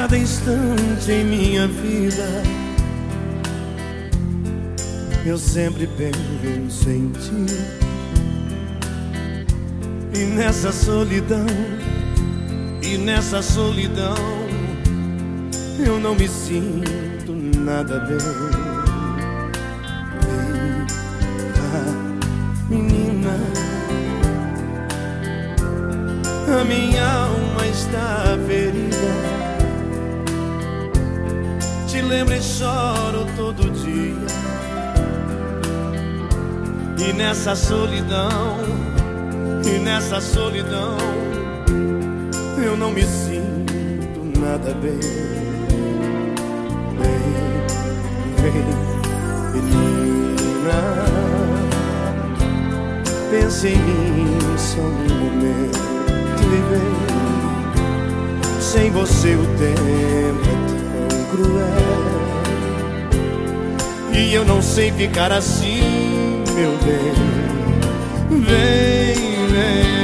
cada instante em minha vida. Eu sempre penso em ti. E nessa solidão, e nessa solidão, eu não me sinto nada bem. Eita, menina, a minha alma está ferida te lembro e choro todo dia. E nessa solidão, e nessa solidão, eu não me sinto nada bem. Vem, vem, menina, pense em mim só um momento e vem. Sem você o tempo cruel. E eu não sei ficar assim, meu bem. Vem, vem,